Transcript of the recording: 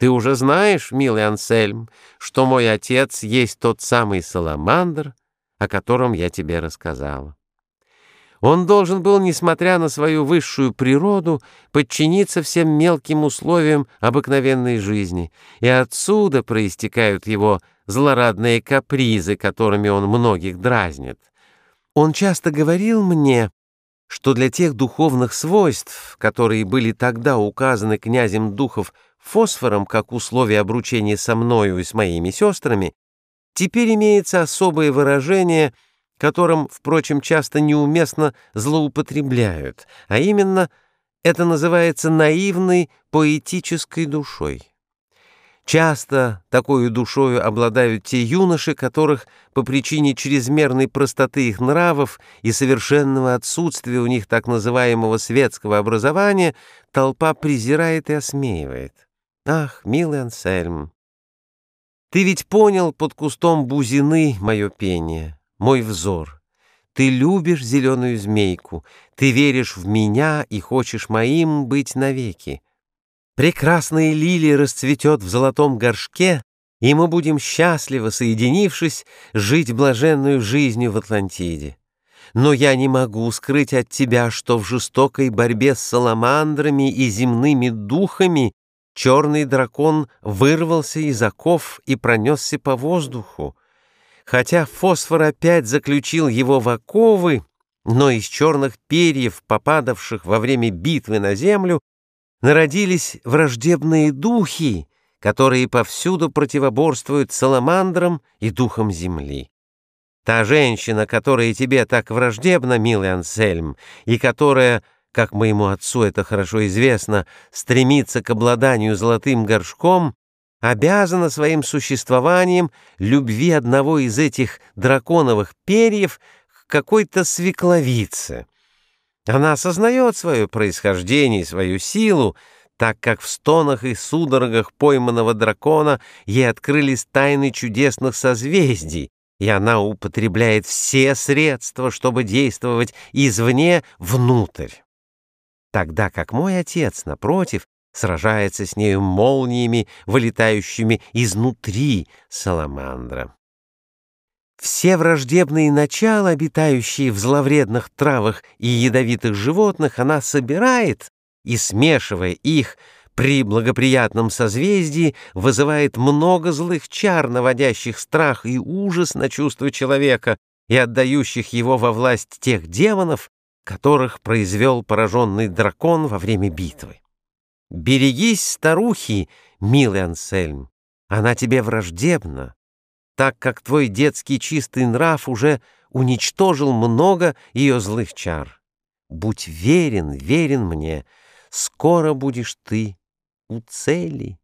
Ты уже знаешь, милый Ансельм, что мой отец есть тот самый Саламандр, о котором я тебе рассказала. Он должен был, несмотря на свою высшую природу, подчиниться всем мелким условиям обыкновенной жизни, и отсюда проистекают его злорадные капризы, которыми он многих дразнит. Он часто говорил мне, что для тех духовных свойств, которые были тогда указаны князем духов фосфором как условие обручения со мною и с моими сестрами, теперь имеется особое выражение — которым, впрочем, часто неуместно злоупотребляют, а именно это называется наивной поэтической душой. Часто такой душою обладают те юноши, которых по причине чрезмерной простоты их нравов и совершенного отсутствия у них так называемого светского образования толпа презирает и осмеивает. Ах, милый Ансельм, ты ведь понял под кустом бузины мое пение мой взор. Ты любишь зеленую змейку, ты веришь в меня и хочешь моим быть навеки. Прекрасная лилия расцветет в золотом горшке, и мы будем счастливо, соединившись, жить блаженную жизнью в Атлантиде. Но я не могу скрыть от тебя, что в жестокой борьбе с саламандрами и земными духами черный дракон вырвался из оков и пронесся по воздуху. Хотя фосфор опять заключил его в оковы, но из черных перьев, попадавших во время битвы на землю, народились враждебные духи, которые повсюду противоборствуют саламандрам и духам земли. Та женщина, которая тебе так враждебна, милый Ансельм, и которая, как моему отцу это хорошо известно, стремится к обладанию золотым горшком, обязана своим существованием любви одного из этих драконовых перьев к какой-то свекловице. Она осознает свое происхождение и свою силу, так как в стонах и судорогах пойманного дракона ей открылись тайны чудесных созвездий, и она употребляет все средства, чтобы действовать извне внутрь. Тогда как мой отец, напротив, сражается с нею молниями, вылетающими изнутри саламандра. Все враждебные начала, обитающие в зловредных травах и ядовитых животных, она собирает и, смешивая их при благоприятном созвездии, вызывает много злых чар, наводящих страх и ужас на чувство человека и отдающих его во власть тех демонов, которых произвел пораженный дракон во время битвы. Берегись старухи, милый Ансельм, она тебе враждебна, так как твой детский чистый нрав уже уничтожил много ее злых чар. Будь верен, верен мне, скоро будешь ты у цели.